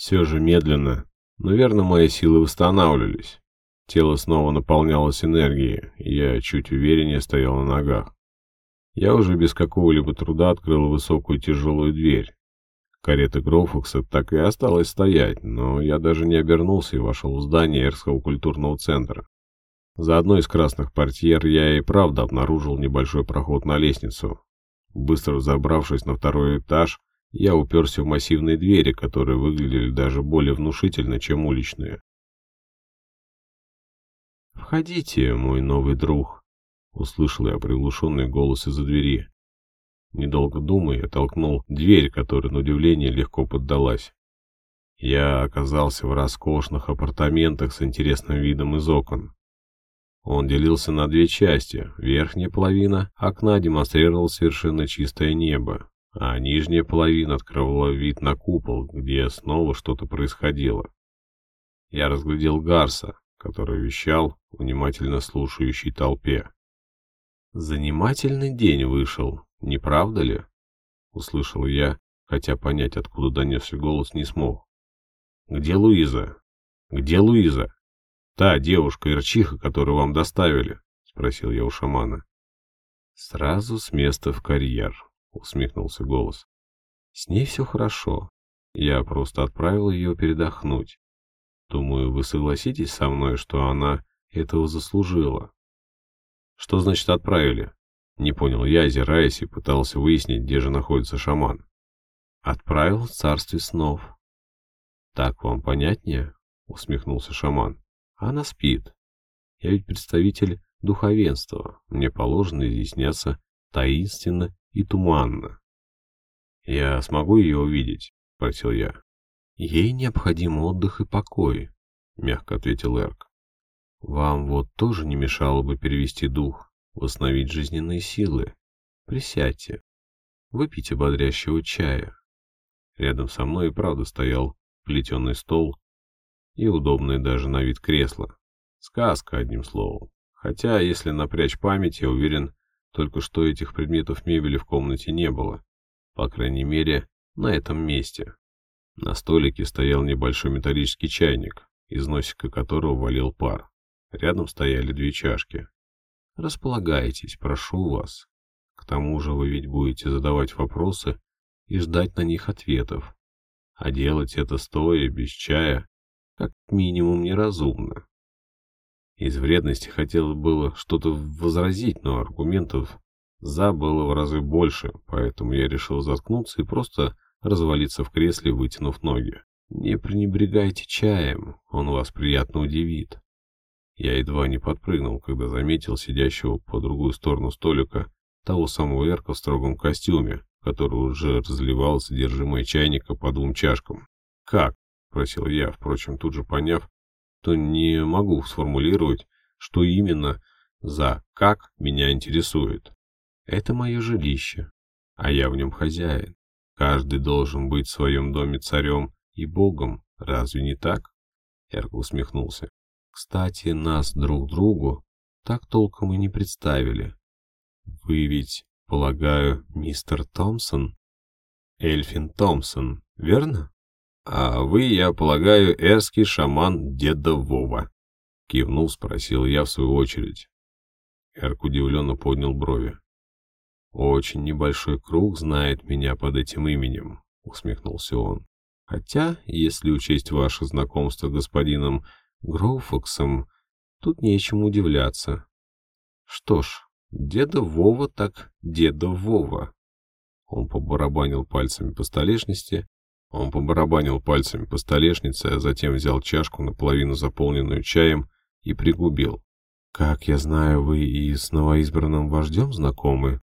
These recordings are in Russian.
Все же медленно, но верно мои силы восстанавливались. Тело снова наполнялось энергией, и я чуть увереннее стоял на ногах. Я уже без какого-либо труда открыл высокую тяжелую дверь. Карета Гроуфокса так и осталась стоять, но я даже не обернулся и вошел в здание Эрского культурного центра. За одной из красных портьер я и правда обнаружил небольшой проход на лестницу. Быстро забравшись на второй этаж, я уперся в массивные двери, которые выглядели даже более внушительно, чем уличные. «Входите, мой новый друг», — услышал я приглушенный голос из-за двери. Недолго думая, я толкнул дверь, которая, на удивление, легко поддалась. Я оказался в роскошных апартаментах с интересным видом из окон. Он делился на две части. Верхняя половина окна демонстрировала совершенно чистое небо, а нижняя половина открывала вид на купол, где снова что-то происходило. Я разглядел Гарса, который вещал внимательно слушающей толпе. «Занимательный день вышел, не правда ли?» — услышал я, хотя понять, откуда донесся голос, не смог. «Где Луиза? Где Луиза? Та девушка Ирчиха, которую вам доставили?» — спросил я у шамана. «Сразу с места в карьер», — усмехнулся голос. «С ней все хорошо. Я просто отправил ее передохнуть. Думаю, вы согласитесь со мной, что она этого заслужила». «Что значит отправили?» Не понял я, озираясь и пытался выяснить, где же находится шаман. Отправил в царстве снов. Так вам понятнее? Усмехнулся шаман. Она спит. Я ведь представитель духовенства. Мне положено изъясняться таинственно и туманно. «Я смогу ее увидеть?» — спросил я. «Ей необходим отдых и покой», — мягко ответил Эрк. «Вам вот тоже не мешало бы перевести дух восстановить жизненные силы. Присядьте, выпейте бодрящего чая. Рядом со мной и правда стоял плетеный стол и удобное даже на вид кресло. Сказка, одним словом. Хотя, если напрячь память, я уверен, только что этих предметов мебели в комнате не было. По крайней мере, на этом месте. На столике стоял небольшой металлический чайник, из носика которого валил пар. Рядом стояли две чашки, Располагайтесь, прошу вас. К тому же вы ведь будете задавать вопросы и ждать на них ответов. А делать это стоя, без чая, как минимум неразумно. Из вредности хотелось было что-то возразить, но аргументов «за» было в разы больше, поэтому я решил заткнуться и просто развалиться в кресле, вытянув ноги. Не пренебрегайте чаем, он вас приятно удивит. Я едва не подпрыгнул, когда заметил сидящего по другую сторону столика того самого Эрка в строгом костюме, который уже разливал содержимое чайника по двум чашкам. «Как?» — просил я, впрочем, тут же поняв, то не могу сформулировать, что именно за «как» меня интересует. Это мое жилище, а я в нем хозяин. Каждый должен быть в своем доме царем и богом, разве не так? Эрк усмехнулся. Кстати, нас друг другу так толком и не представили. Вы ведь, полагаю, мистер Томпсон? Эльфин Томпсон, верно? А вы, я полагаю, эрский шаман деда Вова. Кивнул, спросил я в свою очередь. Эрк удивленно поднял брови. «Очень небольшой круг знает меня под этим именем», — усмехнулся он. «Хотя, если учесть ваше знакомство с господином Гроуфоксом тут нечему удивляться. Что ж, деда Вова так деда Вова. Он побарабанил пальцами по столешнице, он побарабанил пальцами по столешнице, а затем взял чашку, наполовину заполненную чаем, и пригубил. «Как я знаю, вы и с новоизбранным вождем знакомы?»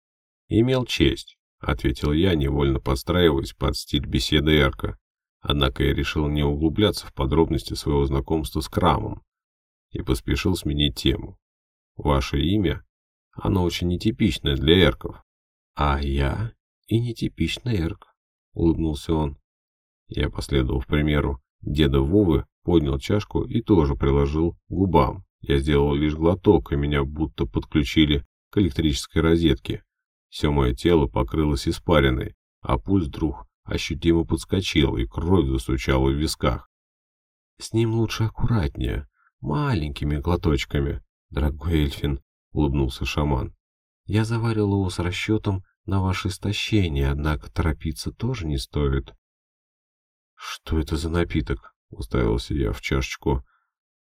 «Имел честь», — ответил я, невольно подстраиваясь под стиль беседы Эрка. Однако я решил не углубляться в подробности своего знакомства с Крамом и поспешил сменить тему. Ваше имя, оно очень нетипичное для эрков. А я и нетипичный эрк, улыбнулся он. Я последовал примеру деда Вовы, поднял чашку и тоже приложил губам. Я сделал лишь глоток, и меня будто подключили к электрической розетке. Все мое тело покрылось испариной, а пульс вдруг ощутимо подскочил, и кровь застучала в висках. «С ним лучше аккуратнее, маленькими глоточками, дорогой Эльфин», — улыбнулся шаман. «Я заварил его с расчетом на ваше истощение, однако торопиться тоже не стоит». «Что это за напиток?» — уставился я в чашечку,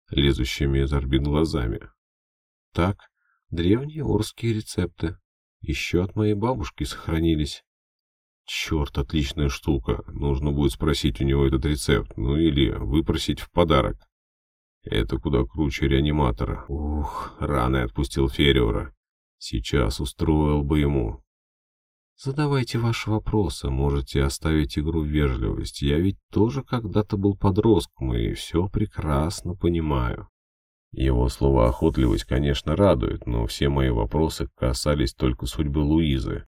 лезущими из орбит глазами. «Так, древние орские рецепты. Еще от моей бабушки сохранились». Черт, отличная штука. Нужно будет спросить у него этот рецепт, ну или выпросить в подарок. Это куда круче реаниматора. Ух, рано отпустил Фериора. Сейчас устроил бы ему. Задавайте ваши вопросы, можете оставить игру вежливость. Я ведь тоже когда-то был подростком и все прекрасно понимаю. Его слова охотливость, конечно, радует, но все мои вопросы касались только судьбы Луизы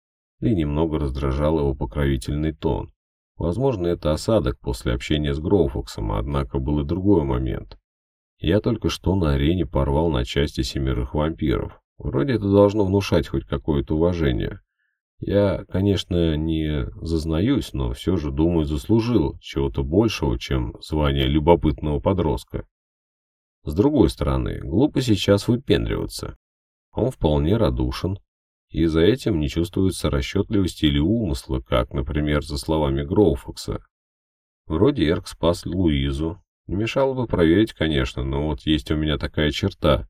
и немного раздражал его покровительный тон. Возможно, это осадок после общения с Гроуфоксом, однако был и другой момент. Я только что на арене порвал на части семерых вампиров. Вроде это должно внушать хоть какое-то уважение. Я, конечно, не зазнаюсь, но все же, думаю, заслужил чего-то большего, чем звание любопытного подростка. С другой стороны, глупо сейчас выпендриваться. Он вполне радушен, и за этим не чувствуется расчетливости или умысла, как, например, за словами Гроуфокса. Вроде Эрк спас Луизу. Не мешало бы проверить, конечно, но вот есть у меня такая черта.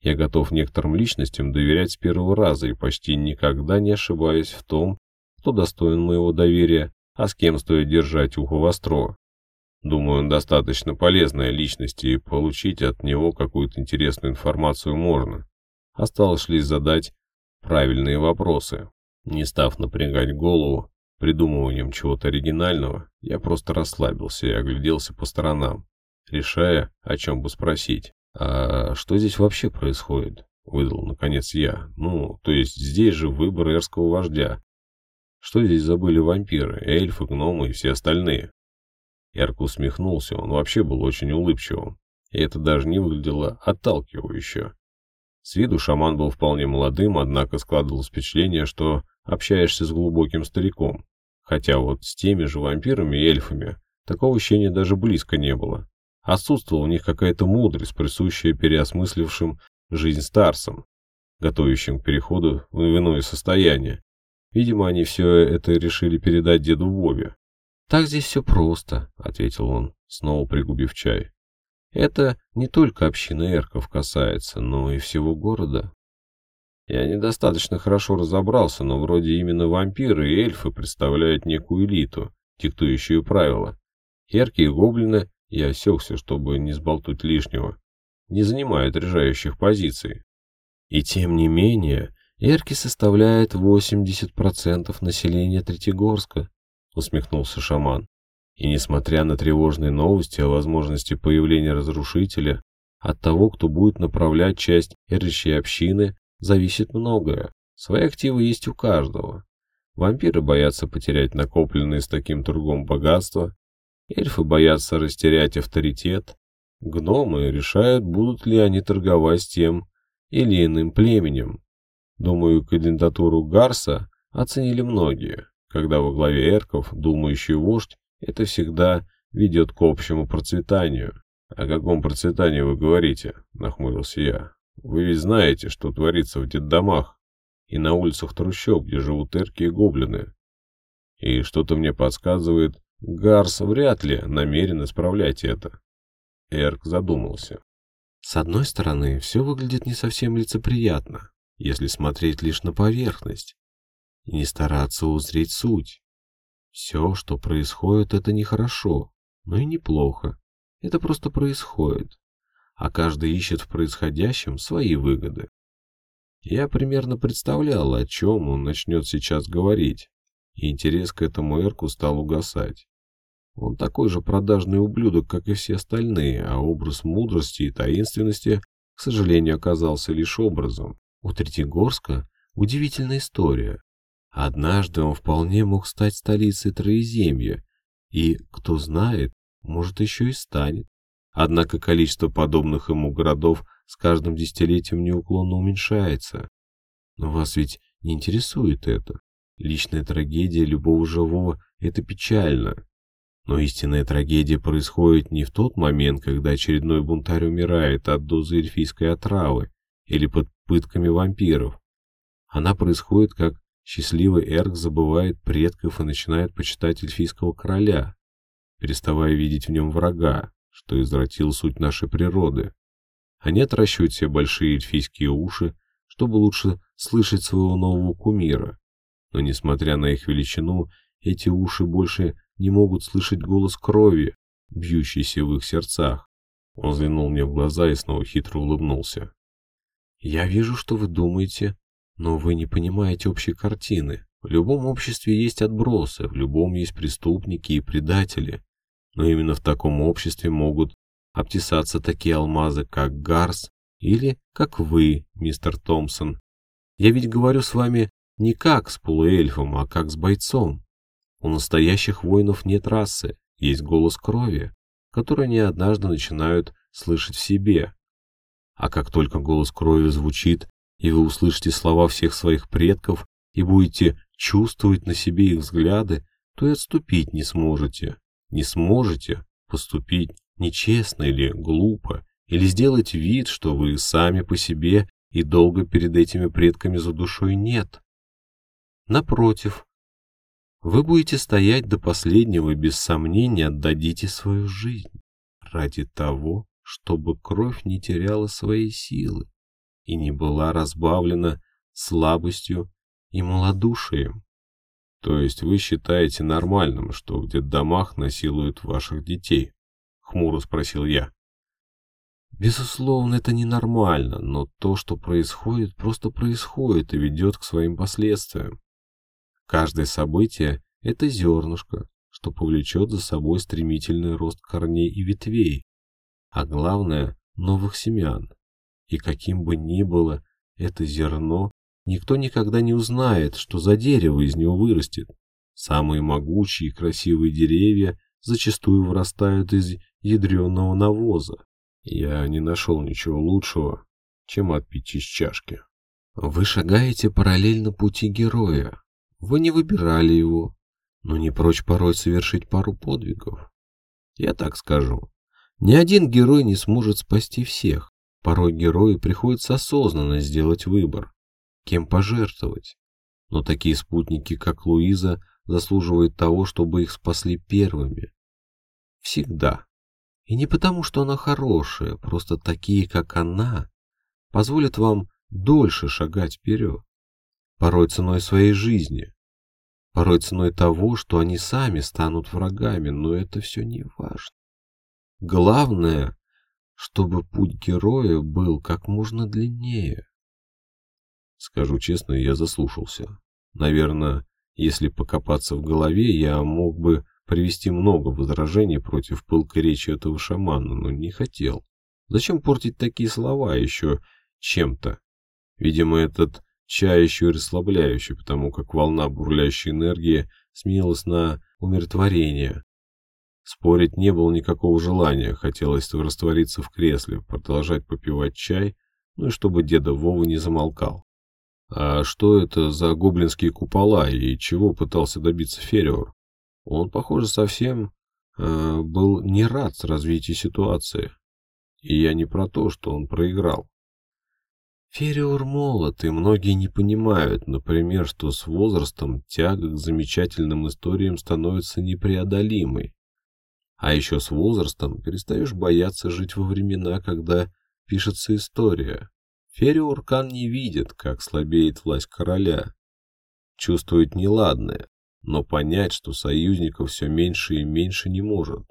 Я готов некоторым личностям доверять с первого раза и почти никогда не ошибаюсь в том, кто достоин моего доверия, а с кем стоит держать ухо востро. Думаю, он достаточно полезная личность, и получить от него какую-то интересную информацию можно. Осталось лишь задать правильные вопросы. Не став напрягать голову придумыванием чего-то оригинального, я просто расслабился и огляделся по сторонам, решая, о чем бы спросить. «А что здесь вообще происходит?» — выдал, наконец, я. «Ну, то есть здесь же выбор эрского вождя. Что здесь забыли вампиры, эльфы, гномы и все остальные?» Ярко усмехнулся, он вообще был очень улыбчивым, и это даже не выглядело отталкивающе. С виду шаман был вполне молодым, однако складывалось впечатление, что общаешься с глубоким стариком. Хотя вот с теми же вампирами и эльфами такого ощущения даже близко не было. Отсутствовала у них какая-то мудрость, присущая переосмыслившим жизнь старцам, готовящим к переходу в иное состояние. Видимо, они все это решили передать деду Вове. «Так здесь все просто», — ответил он, снова пригубив чай. Это не только общины эрков касается, но и всего города. Я недостаточно хорошо разобрался, но вроде именно вампиры и эльфы представляют некую элиту, диктующую правила. Эрки и гоблины, я осекся, чтобы не сболтуть лишнего, не занимают решающих позиций. И тем не менее, эрки составляют 80% населения Третьегорска, усмехнулся шаман. И несмотря на тревожные новости о возможности появления разрушителя, от того, кто будет направлять часть эрящей общины, зависит многое. Свои активы есть у каждого. Вампиры боятся потерять накопленные с таким трудом богатства, эльфы боятся растерять авторитет, гномы решают, будут ли они торговать с тем или иным племенем. Думаю, кандидатуру Гарса оценили многие, когда во главе эрков думающий вождь это всегда ведет к общему процветанию. О каком процветании вы говорите? Нахмурился я. Вы ведь знаете, что творится в детдомах и на улицах трущоб, где живут эрки и гоблины. И что-то мне подсказывает, Гарс вряд ли намерен исправлять это. Эрк задумался. С одной стороны, все выглядит не совсем лицеприятно, если смотреть лишь на поверхность и не стараться узреть суть. Все, что происходит, это нехорошо, но и неплохо. Это просто происходит. А каждый ищет в происходящем свои выгоды. Я примерно представлял, о чем он начнет сейчас говорить, и интерес к этому Эрку стал угасать. Он такой же продажный ублюдок, как и все остальные, а образ мудрости и таинственности, к сожалению, оказался лишь образом. У Третьегорска удивительная история. Однажды он вполне мог стать столицей Троеземья, и, кто знает, может еще и станет. Однако количество подобных ему городов с каждым десятилетием неуклонно уменьшается. Но вас ведь не интересует это. Личная трагедия любого живого – это печально. Но истинная трагедия происходит не в тот момент, когда очередной бунтарь умирает от дозы эльфийской отравы или под пытками вампиров. Она происходит, как счастливый Эрк забывает предков и начинает почитать эльфийского короля, переставая видеть в нем врага, что извратил суть нашей природы. Они отращивают себе большие эльфийские уши, чтобы лучше слышать своего нового кумира. Но, несмотря на их величину, эти уши больше не могут слышать голос крови, бьющийся в их сердцах. Он взглянул мне в глаза и снова хитро улыбнулся. «Я вижу, что вы думаете, но вы не понимаете общей картины. В любом обществе есть отбросы, в любом есть преступники и предатели. Но именно в таком обществе могут обтесаться такие алмазы, как Гарс или как вы, мистер Томпсон. Я ведь говорю с вами не как с полуэльфом, а как с бойцом. У настоящих воинов нет расы, есть голос крови, который они однажды начинают слышать в себе. А как только голос крови звучит, и вы услышите слова всех своих предков и будете чувствовать на себе их взгляды, то и отступить не сможете. Не сможете поступить нечестно или глупо, или сделать вид, что вы сами по себе и долго перед этими предками за душой нет. Напротив, вы будете стоять до последнего и без сомнения отдадите свою жизнь ради того, чтобы кровь не теряла своей силы и не была разбавлена слабостью и малодушием. То есть вы считаете нормальным, что в детдомах насилуют ваших детей? Хмуро спросил я. Безусловно, это ненормально, но то, что происходит, просто происходит и ведет к своим последствиям. Каждое событие – это зернышко, что повлечет за собой стремительный рост корней и ветвей, а главное – новых семян. И каким бы ни было это зерно, никто никогда не узнает, что за дерево из него вырастет. Самые могучие и красивые деревья зачастую вырастают из ядреного навоза. Я не нашел ничего лучшего, чем отпить из чашки. Вы шагаете параллельно пути героя, вы не выбирали его, но не прочь порой совершить пару подвигов. Я так скажу. Ни один герой не сможет спасти всех. Порой герою приходится осознанно сделать выбор, кем пожертвовать. Но такие спутники, как Луиза, заслуживают того, чтобы их спасли первыми. Всегда. И не потому, что она хорошая, просто такие, как она, позволят вам дольше шагать вперед порой ценой своей жизни, порой ценой того, что они сами станут врагами, но это все не важно. Главное, чтобы путь героя был как можно длиннее. Скажу честно, я заслушался. Наверное, если покопаться в голове, я мог бы привести много возражений против пылкой речи этого шамана, но не хотел. Зачем портить такие слова еще чем-то? Видимо, этот Еще и расслабляющий, потому как волна бурлящей энергии сменилась на умиротворение. Спорить не было никакого желания, хотелось раствориться в кресле, продолжать попивать чай, ну и чтобы деда Вова не замолкал. А что это за гоблинские купола и чего пытался добиться Фериор? Он, похоже, совсем э, был не рад с развитием ситуации. И я не про то, что он проиграл. Фериор молод, и многие не понимают, например, что с возрастом тяга к замечательным историям становится непреодолимой. А еще с возрастом перестаешь бояться жить во времена, когда пишется история. Фериор Кан не видит, как слабеет власть короля. Чувствует неладное, но понять, что союзников все меньше и меньше не может.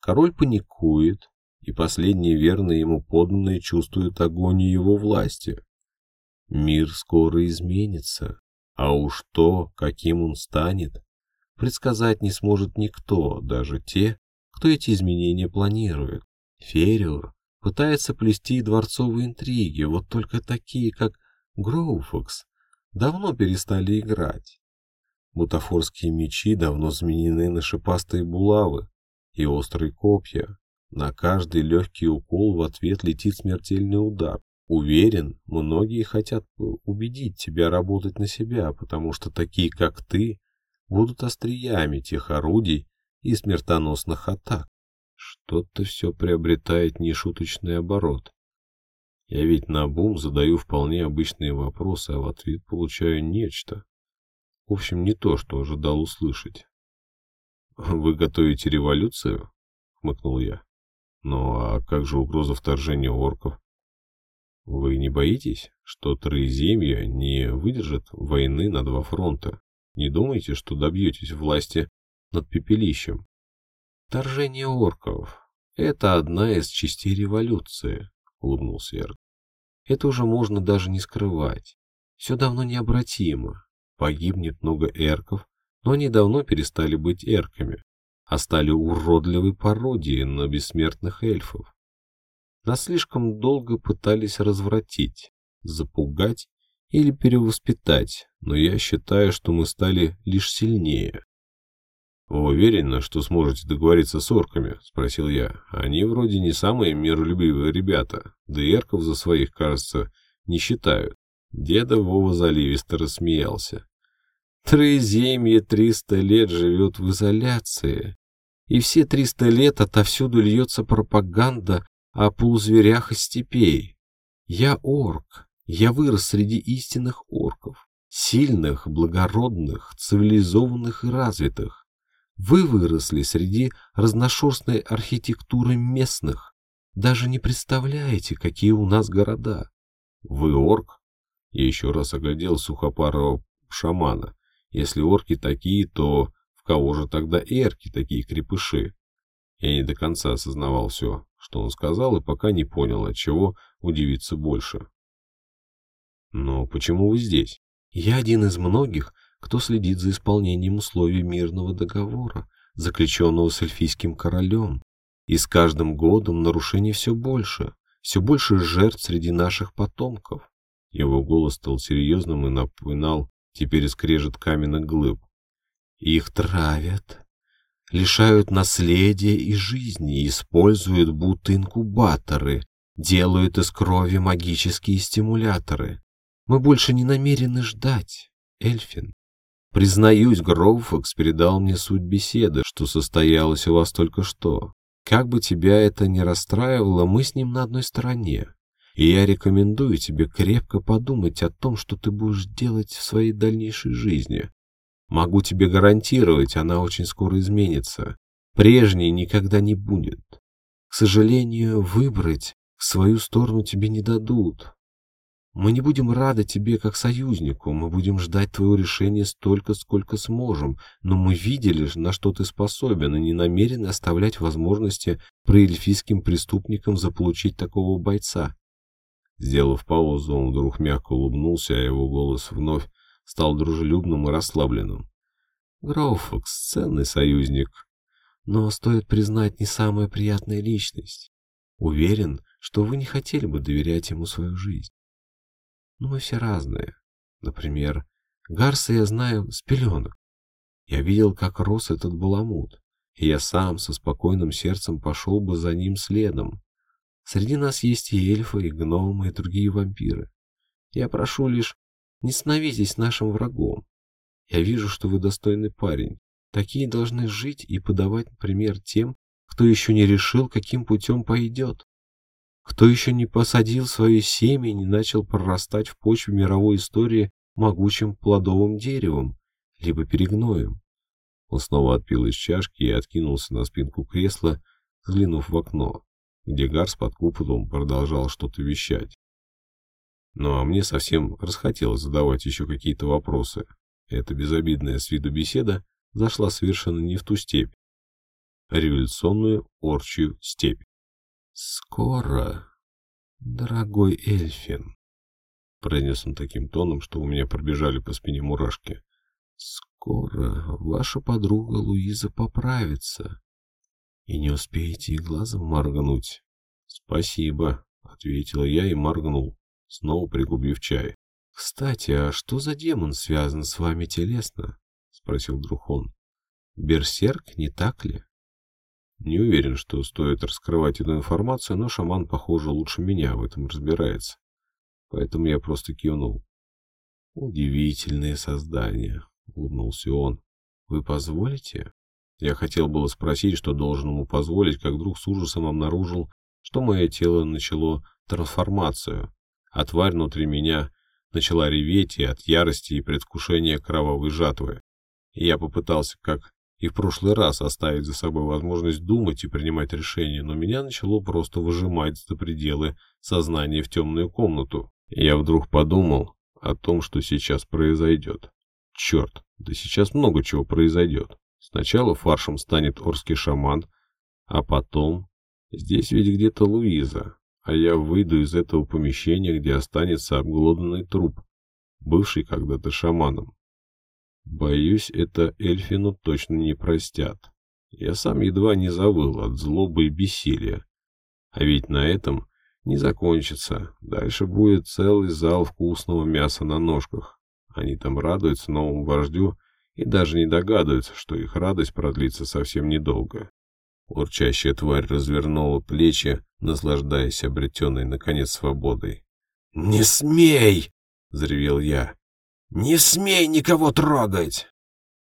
Король паникует, и последние верные ему подданные чувствуют агонию его власти. Мир скоро изменится, а уж то, каким он станет, предсказать не сможет никто, даже те, кто эти изменения планирует. Фериор пытается плести дворцовые интриги, вот только такие, как Гроуфокс, давно перестали играть. Бутафорские мечи давно заменены на шипастые булавы и острые копья, на каждый легкий укол в ответ летит смертельный удар. Уверен, многие хотят убедить тебя работать на себя, потому что такие, как ты, будут остриями тех орудий и смертоносных атак. Что-то все приобретает нешуточный оборот. Я ведь на бум задаю вполне обычные вопросы, а в ответ получаю нечто. В общем, не то, что ожидал услышать. «Вы готовите революцию?» — хмыкнул я. «Ну а как же угроза вторжения орков?» «Вы не боитесь, что Троеземье не выдержит войны на два фронта? Не думаете, что добьетесь власти над пепелищем?» «Вторжение орков — это одна из частей революции», — улыбнулся Эрк. «Это уже можно даже не скрывать. Все давно необратимо. Погибнет много эрков, но они давно перестали быть эрками, а стали уродливой пародией на бессмертных эльфов. Нас слишком долго пытались развратить, запугать или перевоспитать, но я считаю, что мы стали лишь сильнее. «Вы уверены, что сможете договориться с орками?» — спросил я. «Они вроде не самые миролюбивые ребята, да и эрков за своих, кажется, не считают». Деда Вова заливисто рассмеялся. Троеземье триста лет живет в изоляции, и все триста лет отовсюду льется пропаганда о полузверях и степей. Я орк, я вырос среди истинных орков, сильных, благородных, цивилизованных и развитых. Вы выросли среди разношерстной архитектуры местных, даже не представляете, какие у нас города. Вы орк? Я еще раз оглядел сухопарого шамана. Если орки такие, то кого же тогда эрки такие крепыши? Я не до конца осознавал все, что он сказал, и пока не понял, от чего удивиться больше. Но почему вы здесь? Я один из многих, кто следит за исполнением условий мирного договора, заключенного с эльфийским королем. И с каждым годом нарушений все больше, все больше жертв среди наших потомков. Его голос стал серьезным и напоминал теперь скрежет каменных глыб. Их травят, лишают наследия и жизни, используют будто инкубаторы, делают из крови магические стимуляторы. Мы больше не намерены ждать, Эльфин. Признаюсь, Гроуфакс передал мне суть беседы, что состоялось у вас только что. Как бы тебя это ни расстраивало, мы с ним на одной стороне. И я рекомендую тебе крепко подумать о том, что ты будешь делать в своей дальнейшей жизни. Могу тебе гарантировать, она очень скоро изменится. Прежней никогда не будет. К сожалению, выбрать свою сторону тебе не дадут. Мы не будем рады тебе как союзнику, мы будем ждать твоего решения столько, сколько сможем, но мы видели, на что ты способен, и не намерены оставлять возможности проэльфийским преступникам заполучить такого бойца. Сделав паузу, он вдруг мягко улыбнулся, а его голос вновь стал дружелюбным и расслабленным. Гроуфокс — ценный союзник, но, стоит признать, не самая приятная личность. Уверен, что вы не хотели бы доверять ему свою жизнь. Но мы все разные. Например, Гарса я знаю с пеленок. Я видел, как рос этот баламут, и я сам со спокойным сердцем пошел бы за ним следом, Среди нас есть и эльфы, и гномы, и другие вампиры. Я прошу лишь, не становитесь нашим врагом. Я вижу, что вы достойный парень. Такие должны жить и подавать пример тем, кто еще не решил, каким путем пойдет. Кто еще не посадил свое семя и не начал прорастать в почве мировой истории могучим плодовым деревом, либо перегноем. Он снова отпил из чашки и откинулся на спинку кресла, взглянув в окно где Гарс под куполом продолжал что-то вещать. Ну а мне совсем расхотелось задавать еще какие-то вопросы. Эта безобидная с виду беседа зашла совершенно не в ту степь. Революционную орчью степь. «Скоро, дорогой Эльфин», — произнес он таким тоном, что у меня пробежали по спине мурашки. «Скоро ваша подруга Луиза поправится, и не успеете и глазом моргнуть. Спасибо, ответила я и моргнул, снова пригубив чай. Кстати, а что за демон связан с вами телесно? спросил Друхон. Берсерк, не так ли? Не уверен, что стоит раскрывать эту информацию, но шаман, похоже, лучше меня в этом разбирается. поэтому я просто кивнул. «Удивительные создания», — улыбнулся он. «Вы позволите?» Я хотел было спросить, что должен ему позволить, как вдруг с ужасом обнаружил, что мое тело начало трансформацию, а тварь внутри меня начала реветь и от ярости и предвкушения кровавой жатвы. И я попытался, как и в прошлый раз, оставить за собой возможность думать и принимать решения, но меня начало просто выжимать за пределы сознания в темную комнату. И я вдруг подумал о том, что сейчас произойдет. Черт, да сейчас много чего произойдет. Сначала фаршем станет орский шаман, а потом... Здесь ведь где-то Луиза, а я выйду из этого помещения, где останется обглоданный труп, бывший когда-то шаманом. Боюсь, это Эльфину точно не простят. Я сам едва не завыл от злобы и бессилия. А ведь на этом не закончится. Дальше будет целый зал вкусного мяса на ножках. Они там радуются новому вождю и даже не догадываются, что их радость продлится совсем недолго. Урчащая тварь развернула плечи, наслаждаясь обретенной, наконец, свободой. «Не смей!» — взревел я. «Не смей никого трогать!»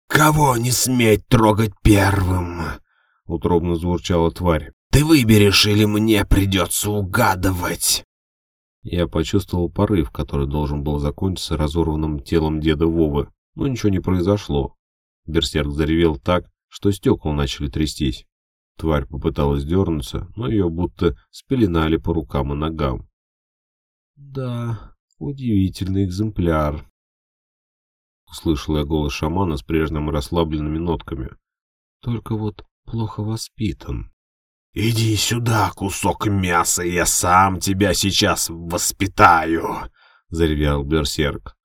«Кого не сметь трогать первым?» — утробно звурчала тварь. «Ты выберешь или мне придется угадывать?» Я почувствовал порыв, который должен был закончиться разорванным телом деда Вовы, но ничего не произошло. Берсерк заревел так, что стекла начали трястись. Тварь попыталась дернуться, но ее будто спеленали по рукам и ногам. «Да, удивительный экземпляр», — услышал я голос шамана с прежним расслабленными нотками. «Только вот плохо воспитан». «Иди сюда, кусок мяса, я сам тебя сейчас воспитаю!» — заревел берсерк.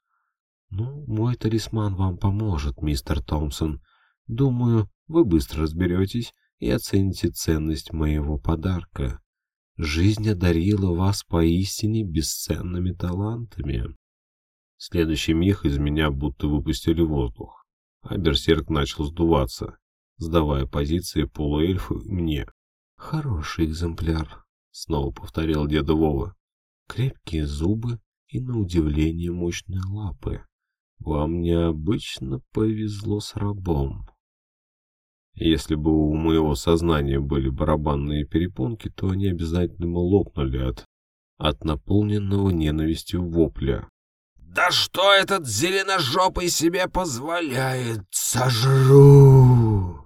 «Ну, мой талисман вам поможет, мистер Томпсон. Думаю, вы быстро разберетесь и оцените ценность моего подарка. Жизнь одарила вас поистине бесценными талантами». Следующий миг из меня будто выпустили воздух, а берсерк начал сдуваться, сдавая позиции полуэльфа мне. «Хороший экземпляр», — снова повторил деда Вова. «Крепкие зубы и, на удивление, мощные лапы. Вам необычно повезло с рабом». Если бы у моего сознания были барабанные перепонки, то они обязательно лопнули от, от наполненного ненавистью вопля. «Да что этот зеленожопый себе позволяет? Сожру!»